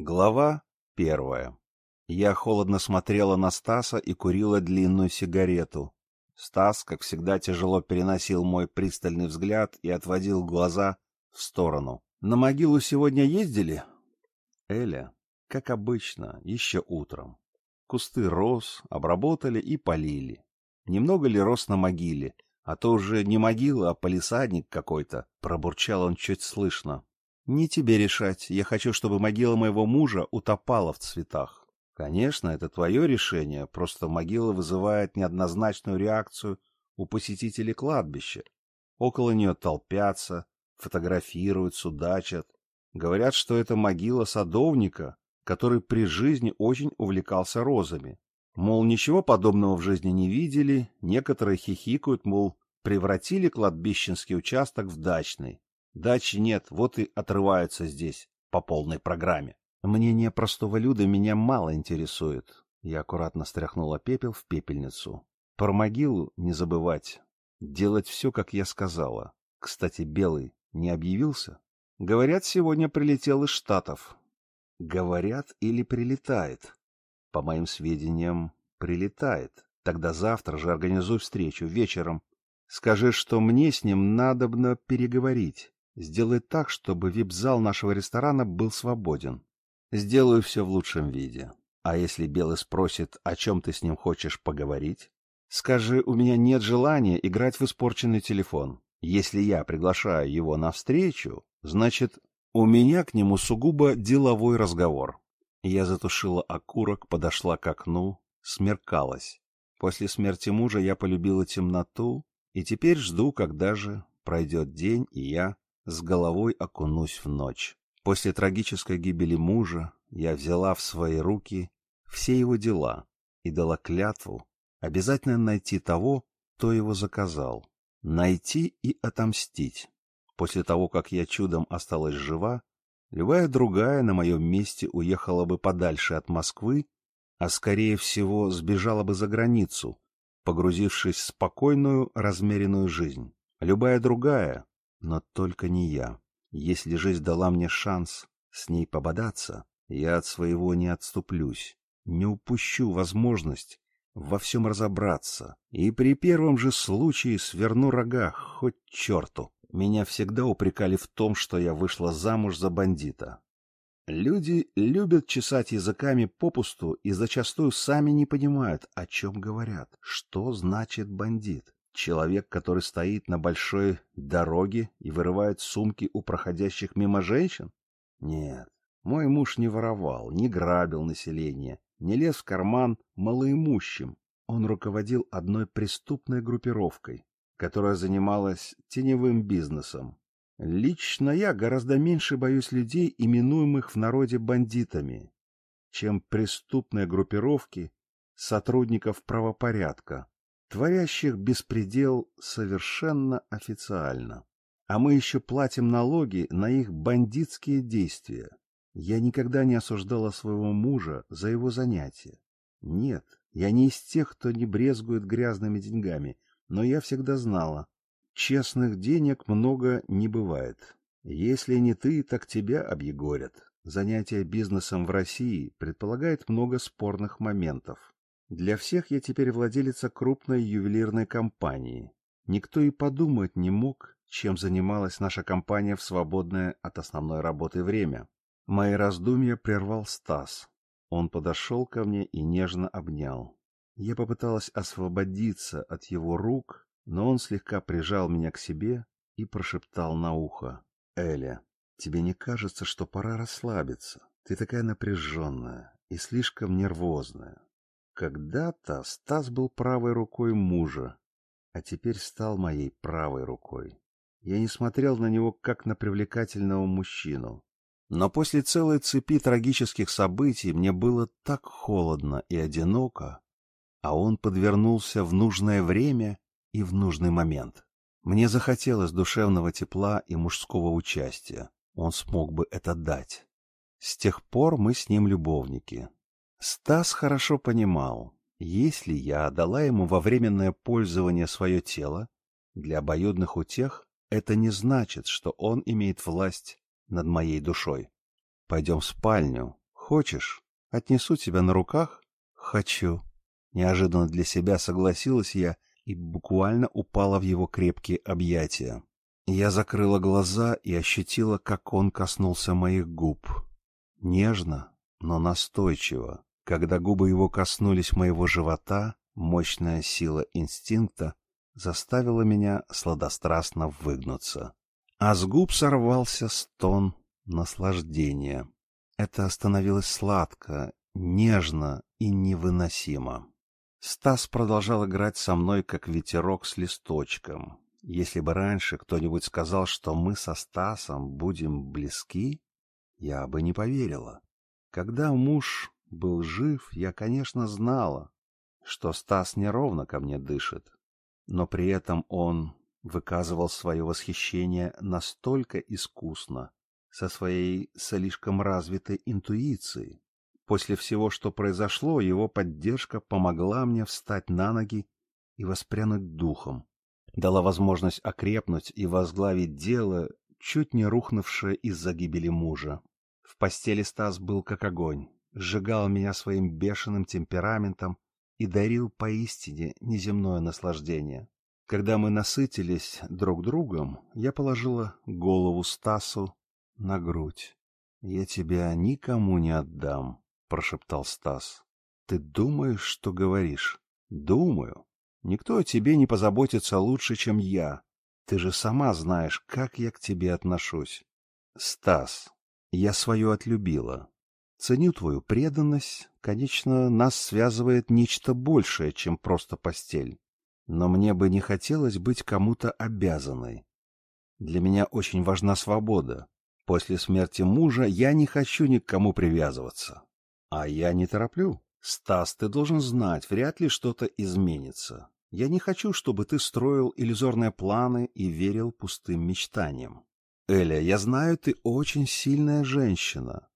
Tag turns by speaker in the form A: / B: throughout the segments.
A: Глава первая. Я холодно смотрела на Стаса и курила длинную сигарету. Стас, как всегда, тяжело переносил мой пристальный взгляд и отводил глаза в сторону. «На могилу сегодня ездили?» Эля, как обычно, еще утром. Кусты роз обработали и полили. Немного ли роз на могиле? А то уже не могила, а полисадник какой-то, пробурчал он чуть слышно. Не тебе решать. Я хочу, чтобы могила моего мужа утопала в цветах. Конечно, это твое решение, просто могила вызывает неоднозначную реакцию у посетителей кладбища. Около нее толпятся, фотографируют, судачат. Говорят, что это могила садовника, который при жизни очень увлекался розами. Мол, ничего подобного в жизни не видели, некоторые хихикают, мол, превратили кладбищенский участок в дачный. Дачи нет, вот и отрываются здесь по полной программе. Мнение простого люда меня мало интересует. Я аккуратно стряхнула пепел в пепельницу. Про могилу не забывать. Делать все, как я сказала. Кстати, Белый не объявился? Говорят, сегодня прилетел из Штатов. Говорят или прилетает? По моим сведениям, прилетает. Тогда завтра же организуй встречу вечером. Скажи, что мне с ним надобно переговорить. Сделай так, чтобы вип-зал нашего ресторана был свободен. Сделаю все в лучшем виде. А если Белый спросит, о чем ты с ним хочешь поговорить, скажи, у меня нет желания играть в испорченный телефон. Если я приглашаю его на встречу, значит, у меня к нему сугубо деловой разговор. Я затушила окурок, подошла к окну, смеркалась. После смерти мужа я полюбила темноту, и теперь жду, когда же пройдет день, и я с головой окунусь в ночь. После трагической гибели мужа я взяла в свои руки все его дела и дала клятву обязательно найти того, кто его заказал, найти и отомстить. После того, как я чудом осталась жива, любая другая на моем месте уехала бы подальше от Москвы, а скорее всего сбежала бы за границу, погрузившись в спокойную, размеренную жизнь. Любая другая но только не я. Если жизнь дала мне шанс с ней пободаться, я от своего не отступлюсь, не упущу возможность во всем разобраться, и при первом же случае сверну рога, хоть черту. Меня всегда упрекали в том, что я вышла замуж за бандита. Люди любят чесать языками попусту и зачастую сами не понимают, о чем говорят, что значит бандит. Человек, который стоит на большой дороге и вырывает сумки у проходящих мимо женщин? Нет, мой муж не воровал, не грабил население, не лез в карман малоимущим. Он руководил одной преступной группировкой, которая занималась теневым бизнесом. Лично я гораздо меньше боюсь людей, именуемых в народе бандитами, чем преступные группировки сотрудников правопорядка, творящих беспредел совершенно официально. А мы еще платим налоги на их бандитские действия. Я никогда не осуждала своего мужа за его занятия. Нет, я не из тех, кто не брезгует грязными деньгами, но я всегда знала, честных денег много не бывает. Если не ты, так тебя объегорят. Занятие бизнесом в России предполагает много спорных моментов. Для всех я теперь владелица крупной ювелирной компании. Никто и подумать не мог, чем занималась наша компания в свободное от основной работы время. Мои раздумья прервал Стас. Он подошел ко мне и нежно обнял. Я попыталась освободиться от его рук, но он слегка прижал меня к себе и прошептал на ухо. «Эля, тебе не кажется, что пора расслабиться? Ты такая напряженная и слишком нервозная. Когда-то Стас был правой рукой мужа, а теперь стал моей правой рукой. Я не смотрел на него как на привлекательного мужчину. Но после целой цепи трагических событий мне было так холодно и одиноко, а он подвернулся в нужное время и в нужный момент. Мне захотелось душевного тепла и мужского участия. Он смог бы это дать. С тех пор мы с ним любовники. Стас хорошо понимал, если я отдала ему во временное пользование свое тело, для обоюдных утех это не значит, что он имеет власть над моей душой. Пойдем в спальню, Хочешь, отнесу тебя на руках? Хочу. Неожиданно для себя согласилась я и буквально упала в его крепкие объятия. Я закрыла глаза и ощутила, как он коснулся моих губ. Нежно, но настойчиво. Когда губы его коснулись моего живота, мощная сила инстинкта заставила меня сладострастно выгнуться. А с губ сорвался стон наслаждения. Это становилось сладко, нежно и невыносимо. Стас продолжал играть со мной, как ветерок с листочком. Если бы раньше кто-нибудь сказал, что мы со Стасом будем близки, я бы не поверила. Когда муж был жив, я, конечно, знала, что Стас неровно ко мне дышит, но при этом он выказывал свое восхищение настолько искусно, со своей слишком развитой интуицией. После всего, что произошло, его поддержка помогла мне встать на ноги и воспрянуть духом, дала возможность окрепнуть и возглавить дело, чуть не рухнувшее из-за гибели мужа. В постели Стас был как огонь, сжигал меня своим бешеным темпераментом и дарил поистине неземное наслаждение. Когда мы насытились друг другом, я положила голову Стасу на грудь. «Я тебя никому не отдам», — прошептал Стас. «Ты думаешь, что говоришь?» «Думаю. Никто о тебе не позаботится лучше, чем я. Ты же сама знаешь, как я к тебе отношусь». «Стас, я свою отлюбила. Ценю твою преданность. Конечно, нас связывает нечто большее, чем просто постель. Но мне бы не хотелось быть кому-то обязанной. Для меня очень важна свобода. После смерти мужа я не хочу ни к кому привязываться. А я не тороплю. Стас, ты должен знать, вряд ли что-то изменится. Я не хочу, чтобы ты строил иллюзорные планы и верил пустым мечтаниям. Эля, я знаю, ты очень сильная женщина.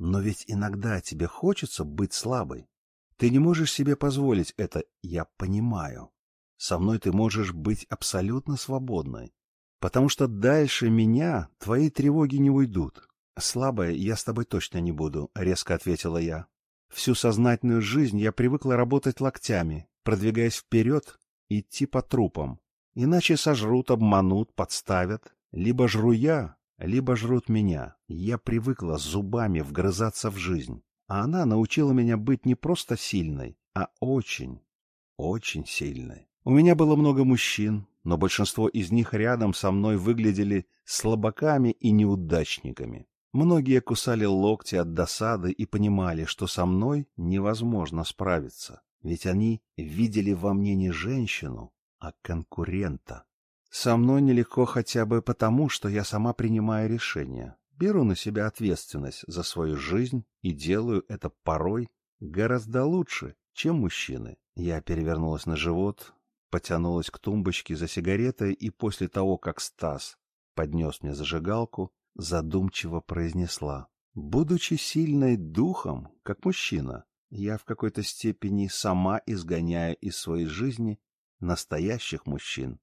A: Но ведь иногда тебе хочется быть слабой. Ты не можешь себе позволить это, я понимаю. Со мной ты можешь быть абсолютно свободной, потому что дальше меня твои тревоги не уйдут. Слабая я с тобой точно не буду, резко ответила я. Всю сознательную жизнь я привыкла работать локтями, продвигаясь вперед, идти по трупам. Иначе сожрут, обманут, подставят. Либо жру я, либо жрут меня. Я привыкла зубами вгрызаться в жизнь. А она научила меня быть не просто сильной, а очень, очень сильной. У меня было много мужчин, но большинство из них рядом со мной выглядели слабаками и неудачниками. Многие кусали локти от досады и понимали, что со мной невозможно справиться, ведь они видели во мне не женщину, а конкурента. Со мной нелегко хотя бы потому, что я сама принимаю решения, беру на себя ответственность за свою жизнь и делаю это порой гораздо лучше, чем мужчины. Я перевернулась на живот, потянулась к тумбочке за сигаретой и после того, как Стас поднес мне зажигалку, задумчиво произнесла. Будучи сильной духом, как мужчина, я в какой-то степени сама изгоняю из своей жизни настоящих мужчин.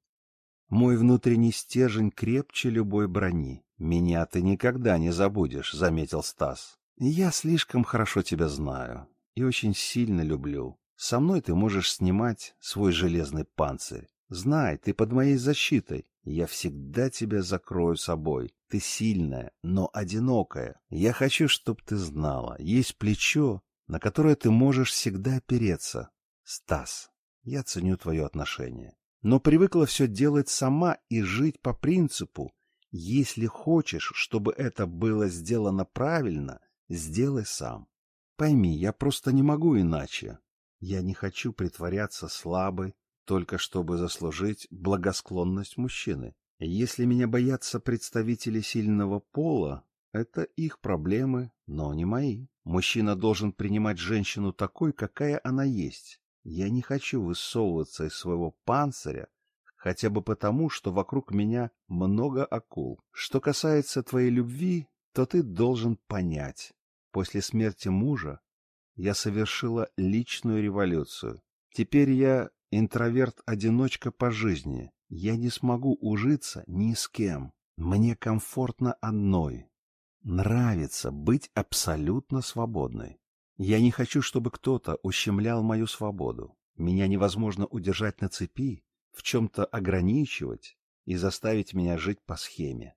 A: Мой внутренний стержень крепче любой брони. Меня ты никогда не забудешь, заметил Стас. Я слишком хорошо тебя знаю и очень сильно люблю. Со мной ты можешь снимать свой железный панцирь. Знай, ты под моей защитой. Я всегда тебя закрою собой. Ты сильная, но одинокая. Я хочу, чтобы ты знала, есть плечо, на которое ты можешь всегда опереться. Стас, я ценю твое отношение. Но привыкла все делать сама и жить по принципу «если хочешь, чтобы это было сделано правильно, сделай сам». Пойми, я просто не могу иначе. Я не хочу притворяться слабой, только чтобы заслужить благосклонность мужчины. Если меня боятся представители сильного пола, это их проблемы, но не мои. Мужчина должен принимать женщину такой, какая она есть. Я не хочу высовываться из своего панциря, хотя бы потому, что вокруг меня много акул. Что касается твоей любви, то ты должен понять. После смерти мужа я совершила личную революцию. Теперь я интроверт-одиночка по жизни. Я не смогу ужиться ни с кем. Мне комфортно одной. нравится быть абсолютно свободной. Я не хочу, чтобы кто-то ущемлял мою свободу. Меня невозможно удержать на цепи, в чем-то ограничивать и заставить меня жить по схеме.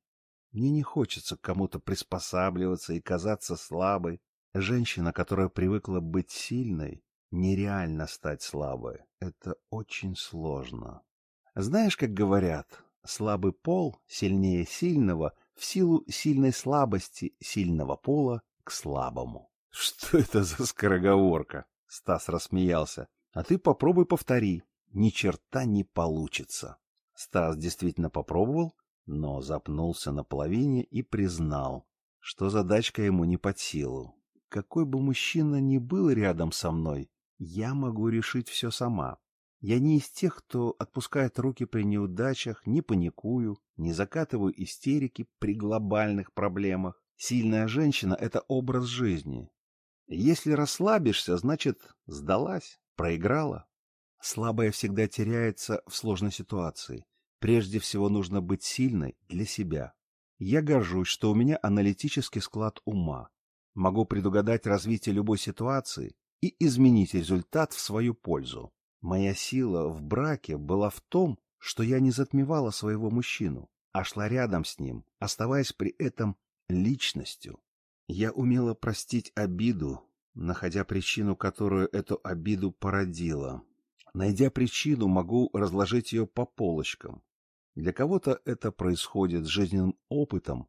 A: Мне не хочется к кому-то приспосабливаться и казаться слабой. Женщина, которая привыкла быть сильной, нереально стать слабой. Это очень сложно. Знаешь, как говорят, слабый пол сильнее сильного в силу сильной слабости сильного пола к слабому. Что это за скороговорка? Стас рассмеялся. А ты попробуй повтори. Ни черта не получится. Стас действительно попробовал, но запнулся на половине и признал, что задачка ему не под силу. Какой бы мужчина ни был рядом со мной, я могу решить все сама. Я не из тех, кто отпускает руки при неудачах, не паникую, не закатываю истерики при глобальных проблемах. Сильная женщина — это образ жизни. Если расслабишься, значит, сдалась, проиграла. Слабая всегда теряется в сложной ситуации. Прежде всего нужно быть сильной для себя. Я горжусь, что у меня аналитический склад ума. Могу предугадать развитие любой ситуации и изменить результат в свою пользу. Моя сила в браке была в том, что я не затмевала своего мужчину, а шла рядом с ним, оставаясь при этом личностью. Я умела простить обиду, находя причину, которую эту обиду породила. Найдя причину, могу разложить ее по полочкам. Для кого-то это происходит жизненным опытом,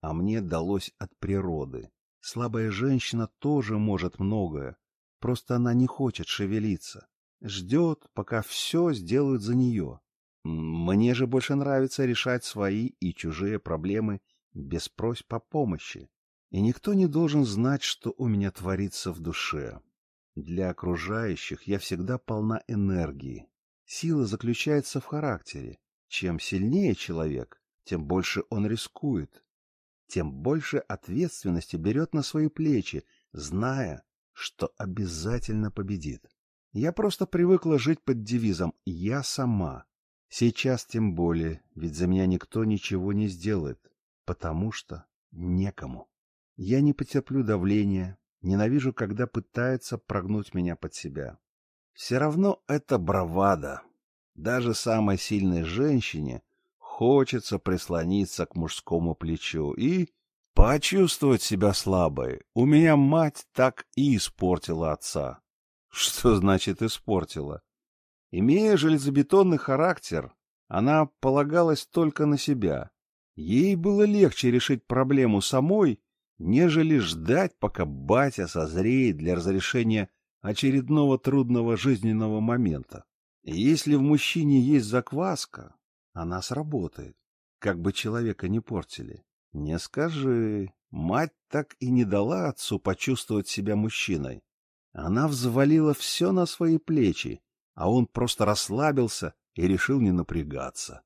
A: а мне далось от природы. Слабая женщина тоже может многое, просто она не хочет шевелиться. Ждет, пока все сделают за нее. Мне же больше нравится решать свои и чужие проблемы без просьб о помощи. И никто не должен знать, что у меня творится в душе. Для окружающих я всегда полна энергии. Сила заключается в характере. Чем сильнее человек, тем больше он рискует, тем больше ответственности берет на свои плечи, зная, что обязательно победит. Я просто привыкла жить под девизом «я сама». Сейчас тем более, ведь за меня никто ничего не сделает, потому что некому. Я не потерплю давления, ненавижу, когда пытается прогнуть меня под себя. Все равно это бравада. Даже самой сильной женщине хочется прислониться к мужскому плечу и почувствовать себя слабой. У меня мать так и испортила отца. Что значит испортила? Имея железобетонный характер, она полагалась только на себя. Ей было легче решить проблему самой, нежели ждать, пока батя созреет для разрешения очередного трудного жизненного момента. И если в мужчине есть закваска, она сработает, как бы человека не портили. Не скажи, мать так и не дала отцу почувствовать себя мужчиной. Она взвалила все на свои плечи, а он просто расслабился и решил не напрягаться.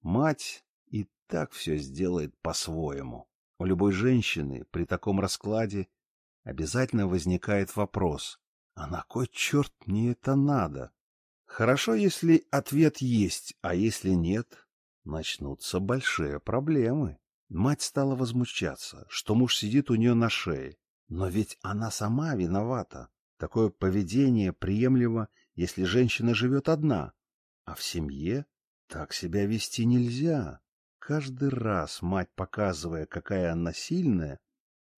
A: Мать и так все сделает по-своему. У любой женщины при таком раскладе обязательно возникает вопрос, а на кой черт мне это надо? Хорошо, если ответ есть, а если нет, начнутся большие проблемы. Мать стала возмущаться, что муж сидит у нее на шее. Но ведь она сама виновата. Такое поведение приемлемо, если женщина живет одна. А в семье так себя вести нельзя. Каждый раз мать, показывая, какая она сильная,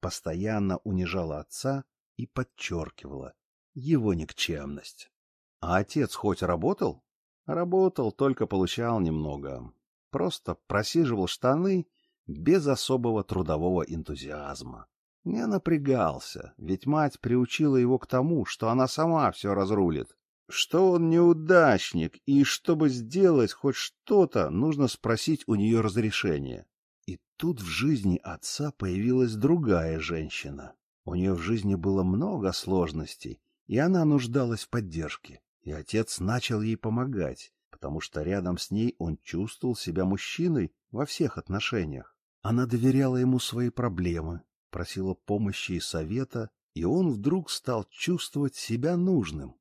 A: постоянно унижала отца и подчеркивала его никчемность. А отец хоть работал? Работал, только получал немного. Просто просиживал штаны без особого трудового энтузиазма. Не напрягался, ведь мать приучила его к тому, что она сама все разрулит что он неудачник, и чтобы сделать хоть что-то, нужно спросить у нее разрешения. И тут в жизни отца появилась другая женщина. У нее в жизни было много сложностей, и она нуждалась в поддержке. И отец начал ей помогать, потому что рядом с ней он чувствовал себя мужчиной во всех отношениях. Она доверяла ему свои проблемы, просила помощи и совета, и он вдруг стал чувствовать себя нужным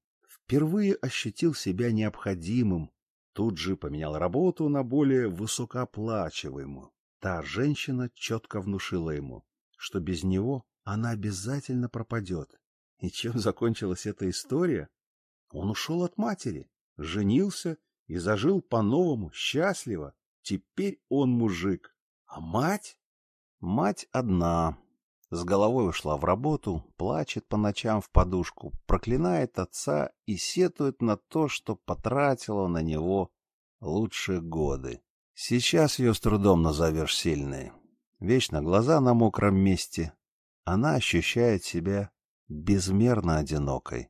A: впервые ощутил себя необходимым, тут же поменял работу на более высокооплачиваемую. Та женщина четко внушила ему, что без него она обязательно пропадет. И чем закончилась эта история? Он ушел от матери, женился и зажил по-новому, счастливо. Теперь он мужик. А мать? Мать одна. С головой ушла в работу, плачет по ночам в подушку, проклинает отца и сетует на то, что потратила на него лучшие годы. Сейчас ее с трудом назовешь сильной. Вечно глаза на мокром месте. Она ощущает себя безмерно одинокой.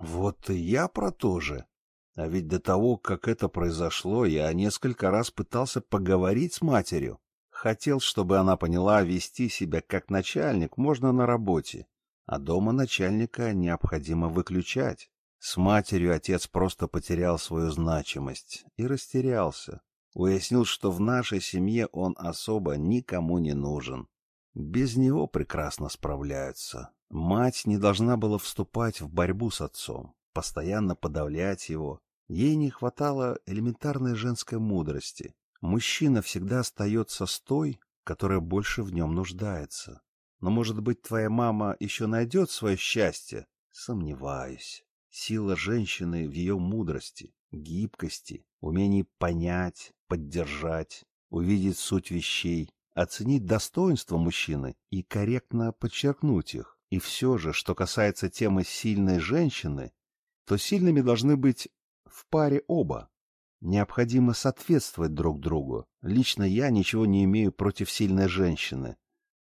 A: Вот и я про то же. А ведь до того, как это произошло, я несколько раз пытался поговорить с матерью. Хотел, чтобы она поняла, вести себя как начальник можно на работе, а дома начальника необходимо выключать. С матерью отец просто потерял свою значимость и растерялся. Уяснил, что в нашей семье он особо никому не нужен. Без него прекрасно справляются. Мать не должна была вступать в борьбу с отцом, постоянно подавлять его. Ей не хватало элементарной женской мудрости. Мужчина всегда остается с той, которая больше в нем нуждается. Но, может быть, твоя мама еще найдет свое счастье? Сомневаюсь. Сила женщины в ее мудрости, гибкости, умении понять, поддержать, увидеть суть вещей, оценить достоинства мужчины и корректно подчеркнуть их. И все же, что касается темы сильной женщины, то сильными должны быть в паре оба. Необходимо соответствовать друг другу. Лично я ничего не имею против сильной женщины.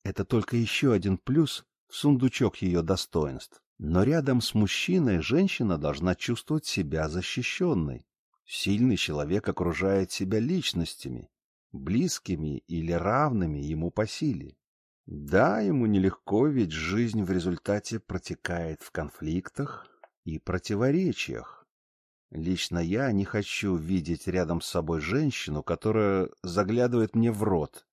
A: Это только еще один плюс в сундучок ее достоинств. Но рядом с мужчиной женщина должна чувствовать себя защищенной. Сильный человек окружает себя личностями, близкими или равными ему по силе. Да, ему нелегко, ведь жизнь в результате протекает в конфликтах и противоречиях. Лично я не хочу видеть рядом с собой женщину, которая заглядывает мне в рот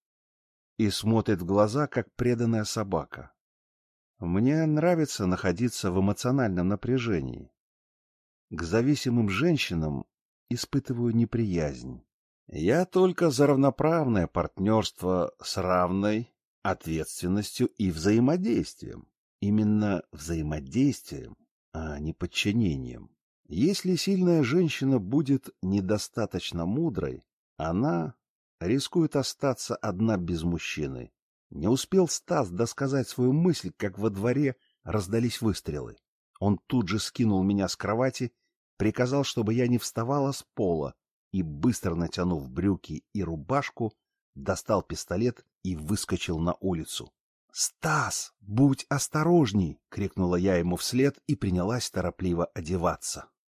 A: и смотрит в глаза, как преданная собака. Мне нравится находиться в эмоциональном напряжении. К зависимым женщинам испытываю неприязнь. Я только за равноправное партнерство с равной ответственностью и взаимодействием. Именно взаимодействием, а не подчинением. Если сильная женщина будет недостаточно мудрой, она рискует остаться одна без мужчины. Не успел Стас досказать свою мысль, как во дворе раздались выстрелы. Он тут же скинул меня с кровати, приказал, чтобы я не вставала с пола, и, быстро натянув брюки и рубашку, достал пистолет и выскочил на улицу. «Стас, будь осторожней!» — крикнула я ему вслед и принялась торопливо одеваться.